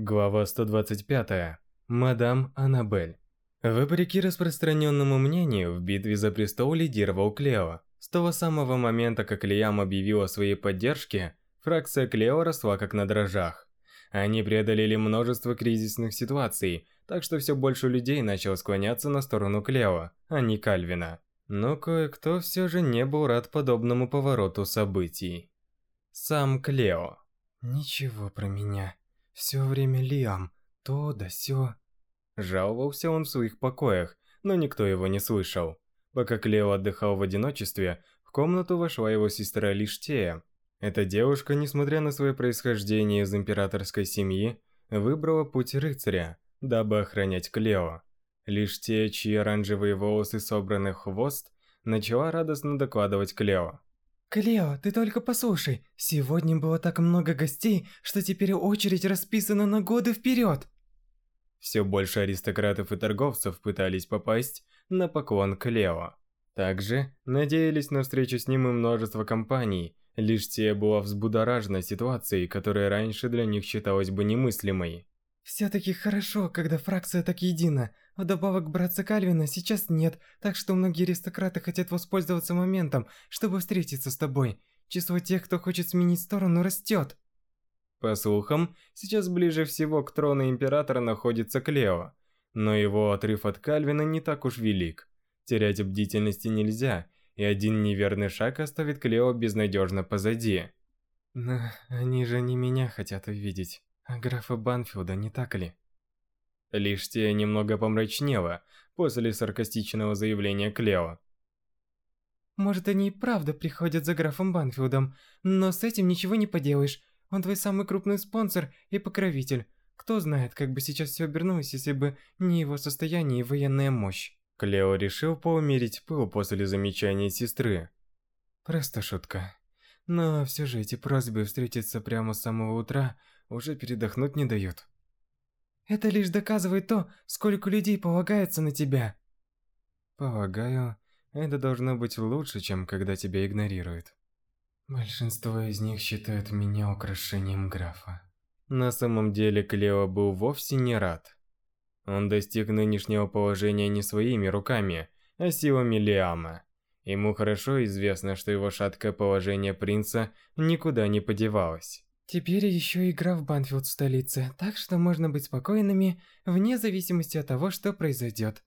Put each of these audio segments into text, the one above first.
Глава 125. Мадам Аннабель. Вопреки распространенному мнению, в битве за престол лидировал Клео. С того самого момента, как Лиам объявил о своей поддержке, фракция Клео росла как на дрожжах. Они преодолели множество кризисных ситуаций, так что все больше людей начало склоняться на сторону Клео, а не Кальвина. Но кое-кто все же не был рад подобному повороту событий. Сам Клео. «Ничего про меня. Все время Лиам. То да сё». Жаловался он в своих покоях, но никто его не слышал. Пока Клео отдыхал в одиночестве, в комнату вошла его сестра Лиштея. Эта девушка, несмотря на свое происхождение из императорской семьи, выбрала путь рыцаря, дабы охранять Клео. Лиштея, чьи оранжевые волосы собраны в хвост, начала радостно докладывать Клео. «Клео, ты только послушай, сегодня было так много гостей, что теперь очередь расписана на годы вперед!» Все больше аристократов и торговцев пытались попасть на поклон к Лео. Также надеялись на встречу с ним и множество компаний, лишь те была взбудоражена ситуацией, которая раньше для них считалась бы немыслимой. Все-таки хорошо, когда фракция так едина. Вдобавок, братца Кальвина сейчас нет, так что многие аристократы хотят воспользоваться моментом, чтобы встретиться с тобой. Число тех, кто хочет сменить сторону, растет. По слухам, сейчас ближе всего к трону императора находится Клео, но его отрыв от Кальвина не так уж велик. Терять бдительности нельзя, и один неверный шаг оставит Клео безнадежно позади. Но они же не меня хотят увидеть, графа Банфилда, не так ли? Лишь те немного помрачнело после саркастичного заявления Клео. Может, они и правда приходят за графом Банфилдом, но с этим ничего не поделаешь. Он твой самый крупный спонсор и покровитель. Кто знает, как бы сейчас все обернулось, если бы не его состояние и военная мощь. Клео решил поумерить пыл после замечания сестры. Просто шутка. Но все же эти просьбы встретиться прямо с самого утра уже передохнуть не дают. Это лишь доказывает то, сколько людей полагается на тебя. Полагаю, это должно быть лучше, чем когда тебя игнорируют. Большинство из них считают меня украшением графа. На самом деле Клео был вовсе не рад. Он достиг нынешнего положения не своими руками, а силами Лиама. Ему хорошо известно, что его шаткое положение принца никуда не подевалось. Теперь еще и граф Банфилд в столице, так что можно быть спокойными, вне зависимости от того, что произойдет.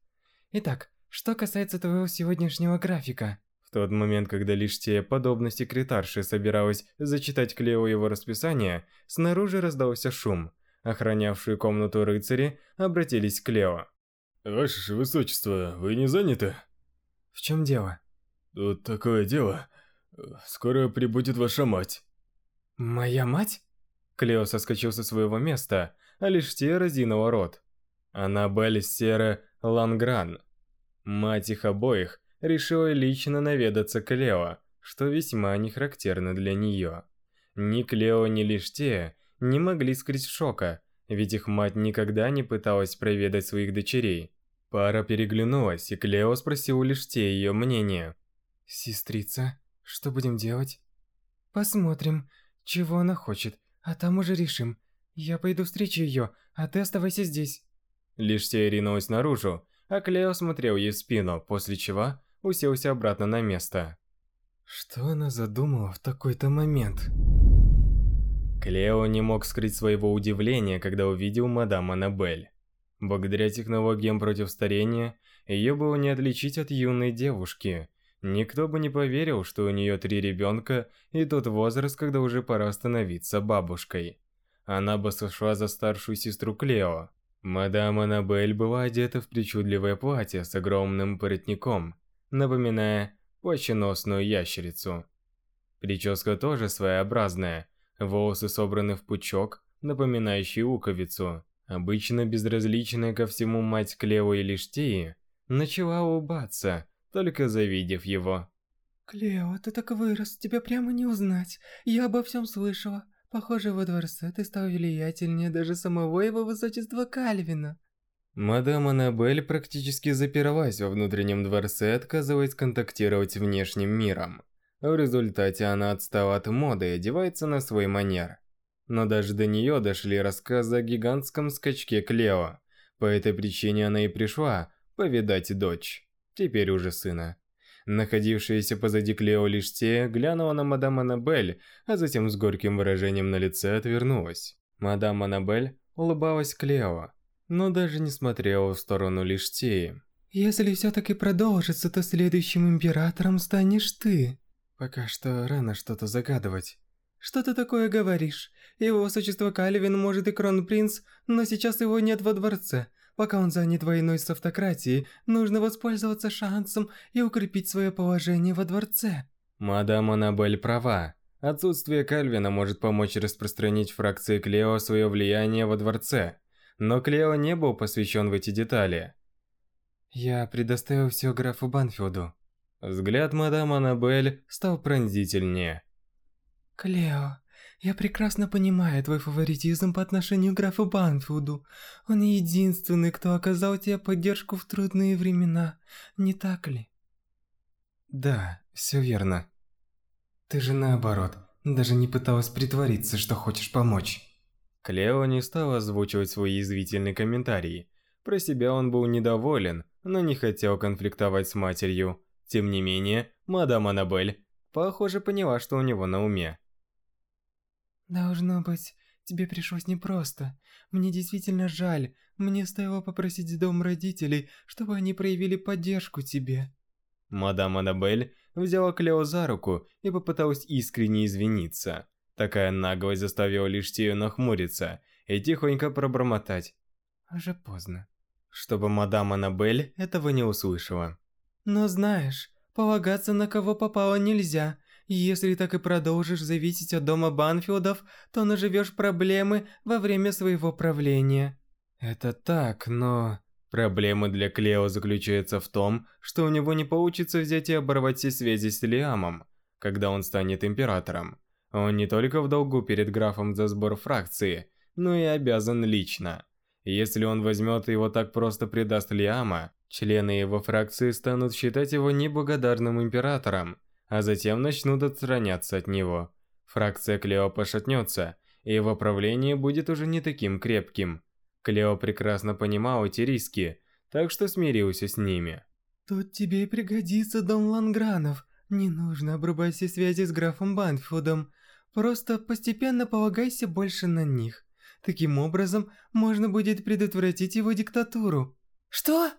Итак, что касается твоего сегодняшнего графика. В тот момент, когда лишь те, подобно секретарше, собиралась зачитать Клео его расписание, снаружи раздался шум. Охранявшие комнату рыцари обратились к Клео. «Ваше Высочество, вы не заняты?» «В чем дело?» «Тут такое дело. Скоро прибудет ваша мать». «Моя мать?» Клео соскочил со своего места, а лишь те разинула рот. Аннабель Сера Лангран. Мать их обоих решила лично наведаться к Лео, что весьма не характерно для нее. Ни Клео, ни лишь не могли скрыть шока, ведь их мать никогда не пыталась проведать своих дочерей. Пара переглянулась, и Клео спросил лишь те ее мнение. «Сестрица, что будем делать?» «Посмотрим, чего она хочет, а там уже решим. Я пойду встречу ее, а ты оставайся здесь». Лишь те ринулась наружу, а Клео смотрел ей в спину, после чего уселся обратно на место. Что она задумала в такой-то момент? Клео не мог скрыть своего удивления, когда увидел мадам Аннабель. Благодаря технологиям против старения, ее было не отличить от юной девушки. Никто бы не поверил, что у нее три ребенка и тот возраст, когда уже пора становиться бабушкой. Она бы сошла за старшую сестру Клео. Мадам Аннабель была одета в причудливое платье с огромным воротником, напоминая плащеносную ящерицу. Прическа тоже своеобразная, волосы собраны в пучок, напоминающий луковицу. Обычно безразличная ко всему мать Клео и Лиштии начала улыбаться, только завидев его. «Клео, ты так вырос, тебя прямо не узнать. Я обо всем слышала. Похоже, во дворце ты стал влиятельнее даже самого его высочества Кальвина». Мадам Аннабель практически запиралась во внутреннем дворце, отказываясь контактировать с внешним миром. В результате она отстала от моды и одевается на свой манер. но даже до нее дошли рассказы о гигантском скачке Клео. По этой причине она и пришла повидать дочь, теперь уже сына. Находившаяся позади Клео лишь те глянула на мадам Аннабель, а затем с горьким выражением на лице отвернулась. Мадам Аннабель улыбалась Клео, но даже не смотрела в сторону лишь Теи. «Если все-таки продолжится, то следующим императором станешь ты». Пока что рано что-то загадывать. «Что ты такое говоришь? Его высочество Кальвин может и кронпринц, но сейчас его нет во дворце. Пока он занят войной с автократией, нужно воспользоваться шансом и укрепить свое положение во дворце». Мадам Аннабель права. Отсутствие Кальвина может помочь распространить фракции Клео свое влияние во дворце. Но Клео не был посвящен в эти детали. «Я предоставил все графу Банфилду». Взгляд мадам Аннабель стал пронзительнее. «Клео, я прекрасно понимаю твой фаворитизм по отношению к графу Банфилду. Он единственный, кто оказал тебе поддержку в трудные времена, не так ли?» «Да, все верно. Ты же наоборот, даже не пыталась притвориться, что хочешь помочь». Клео не стал озвучивать свой язвительный комментарий. Про себя он был недоволен, но не хотел конфликтовать с матерью. Тем не менее, мадам Аннабель, похоже, поняла, что у него на уме. «Должно быть, тебе пришлось непросто. Мне действительно жаль. Мне стоило попросить дом родителей, чтобы они проявили поддержку тебе». Мадам Аннабель взяла Клео за руку и попыталась искренне извиниться. Такая наглость заставила лишь Тию нахмуриться и тихонько пробормотать. «Уже поздно» чтобы мадам Аннабель этого не услышала. Но знаешь, полагаться на кого попало нельзя. Если так и продолжишь зависеть от дома Банфилдов, то наживешь проблемы во время своего правления. Это так, но... Проблема для Клео заключается в том, что у него не получится взять и оборвать все связи с Лиамом, когда он станет императором. Он не только в долгу перед графом за сбор фракции, но и обязан лично. Если он возьмет его так просто предаст Лиама, члены его фракции станут считать его неблагодарным императором, а затем начнут отстраняться от него. Фракция Клео пошатнется, и его правление будет уже не таким крепким. Клео прекрасно понимал эти риски, так что смирился с ними. «Тут тебе и пригодится дом Лангранов. Не нужно обрубать все связи с графом Банфилдом. Просто постепенно полагайся больше на них. Таким образом, можно будет предотвратить его диктатуру. Что?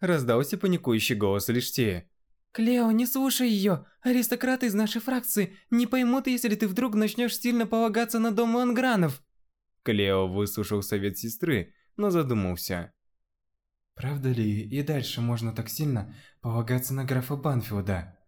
Раздался паникующий голос Лиштея. Клео, не слушай ее. Аристократы из нашей фракции не поймут, если ты вдруг начнешь сильно полагаться на дом Лангранов. Клео выслушал совет сестры, но задумался. Правда ли и дальше можно так сильно полагаться на графа Банфилда?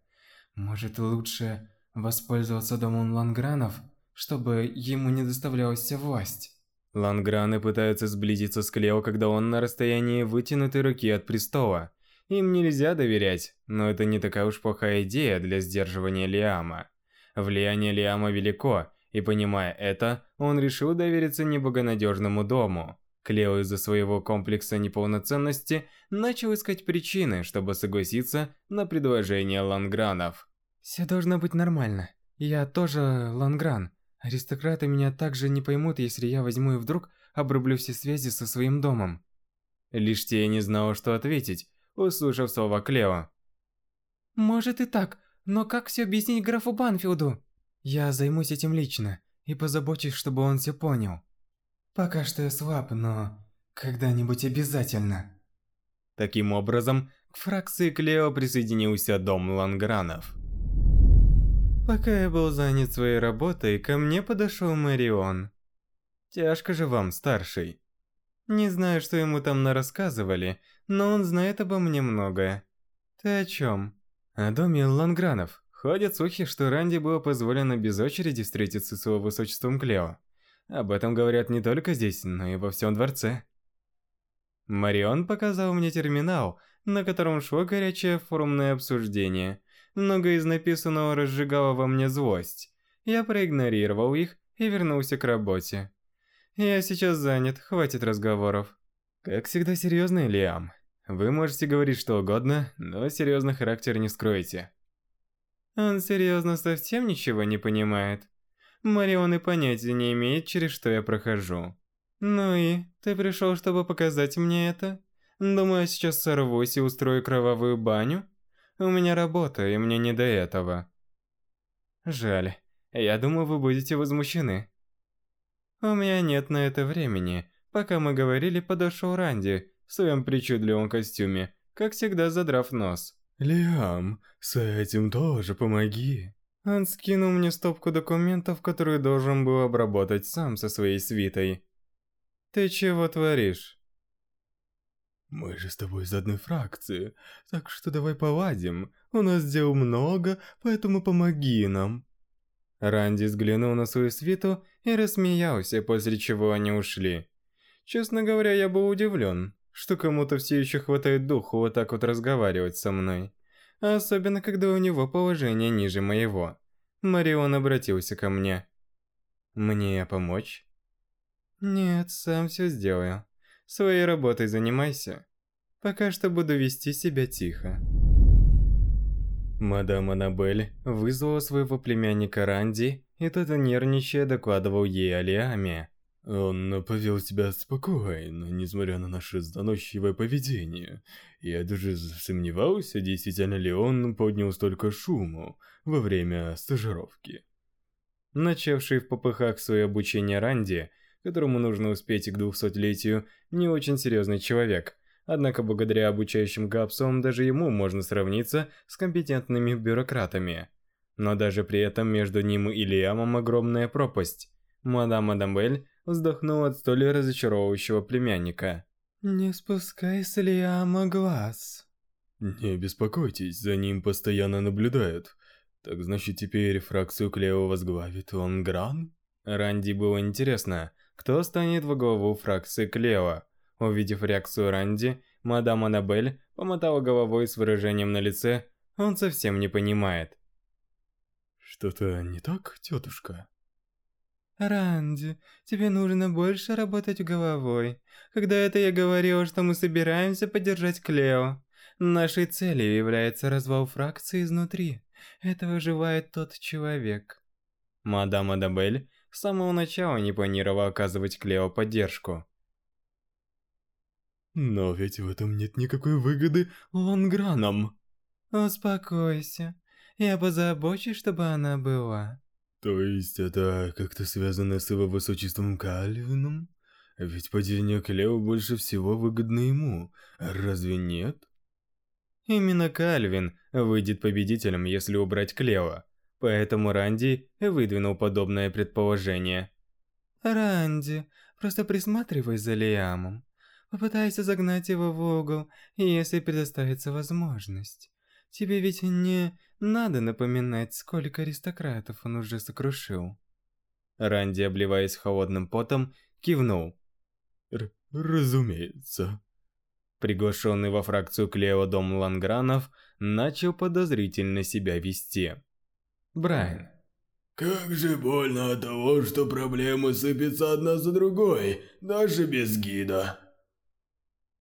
Может, лучше воспользоваться домом Лангранов, чтобы ему не доставлялась вся власть? Ланграны пытаются сблизиться с Клео, когда он на расстоянии вытянутой руки от престола. Им нельзя доверять, но это не такая уж плохая идея для сдерживания Лиама. Влияние Лиама велико, и понимая это, он решил довериться неблагонадежному дому. Клео из-за своего комплекса неполноценности начал искать причины, чтобы согласиться на предложение Лангранов. «Все должно быть нормально. Я тоже Лангран. Аристократы меня также не поймут, если я возьму и вдруг обрублю все связи со своим домом. Лишь те не знала, что ответить, услышав слова Клео. Может и так, но как все объяснить графу Банфилду? Я займусь этим лично и позабочусь, чтобы он все понял. Пока что я слаб, но когда-нибудь обязательно. Таким образом, к фракции Клео присоединился дом Лангранов. Пока я был занят своей работой, ко мне подошел Марион. Тяжко же вам, старший. Не знаю, что ему там нарассказывали, но он знает обо мне многое. Ты о чем? О доме Лангранов. Ходят слухи, что Ранди было позволено без очереди встретиться с его высочеством Клео. Об этом говорят не только здесь, но и во всем дворце. Марион показал мне терминал, на котором шло горячее форумное обсуждение – Многое из написанного разжигало во мне злость. Я проигнорировал их и вернулся к работе. Я сейчас занят, хватит разговоров. Как всегда серьезный Лиам. Вы можете говорить что угодно, но серьезный характер не скроете. Он серьезно совсем ничего не понимает. Марион и понятия не имеет, через что я прохожу. Ну и, ты пришел, чтобы показать мне это? Думаю, сейчас сорвусь и устрою кровавую баню? У меня работа, и мне не до этого. Жаль. Я думаю, вы будете возмущены. У меня нет на это времени. Пока мы говорили, подошел Ранди в своем причудливом костюме, как всегда задрав нос. Лиам, с этим тоже помоги. Он скинул мне стопку документов, которые должен был обработать сам со своей свитой. Ты чего творишь? Мы же с тобой из одной фракции, так что давай поладим. У нас дел много, поэтому помоги нам. Ранди взглянул на свою свиту и рассмеялся, после чего они ушли. Честно говоря, я был удивлен, что кому-то все еще хватает духу вот так вот разговаривать со мной. Особенно, когда у него положение ниже моего. Марион обратился ко мне. «Мне помочь?» «Нет, сам все сделаю. Своей работой занимайся. Пока что буду вести себя тихо». Мадам Аннабель вызвала своего племянника Ранди, и тот, нервничая, докладывал ей о Лиаме. Он повел себя спокойно, несмотря на наше заносчивое поведение. Я даже сомневался, действительно ли он поднял столько шуму во время стажировки. Начавший в попыхах свое обучение Ранди, которому нужно успеть к двухсотлетию, не очень серьезный человек – Однако благодаря обучающим капсулам даже ему можно сравниться с компетентными бюрократами. Но даже при этом между ним и Лиамом огромная пропасть. Мадам Адамбель вздохнула от столь разочаровывающего племянника. «Не спускай с Лиама глаз». «Не беспокойтесь, за ним постоянно наблюдают. Так значит теперь фракцию Клео возглавит он Гран?» Ранди было интересно, кто станет во главу фракции Клео. Увидев реакцию Ранди, мадам Аннабель помотала головой с выражением на лице «Он совсем не понимает». «Что-то не так, тетушка?» «Ранди, тебе нужно больше работать головой. Когда это я говорила, что мы собираемся поддержать Клео. Нашей целью является развал фракции изнутри. Этого желает тот человек». Мадам Адабель с самого начала не планировала оказывать Клео поддержку. Но ведь в этом нет никакой выгоды Лангранам. Успокойся. Я позабочусь, чтобы она была. То есть это как-то связано с его высочеством Кальвином? Ведь падение Клео больше всего выгодно ему, разве нет? Именно Кальвин выйдет победителем, если убрать Клео. Поэтому Ранди выдвинул подобное предположение. Ранди, просто присматривай за Лиамом. Попытайся загнать его в угол, если предоставится возможность. Тебе ведь не надо напоминать, сколько аристократов он уже сокрушил. Ранди, обливаясь холодным потом, кивнул. Р разумеется. Приглашенный во фракцию Клео Дом Лангранов начал подозрительно себя вести. Брайан. Как же больно от того, что проблемы сыпятся одна за другой, даже без гида.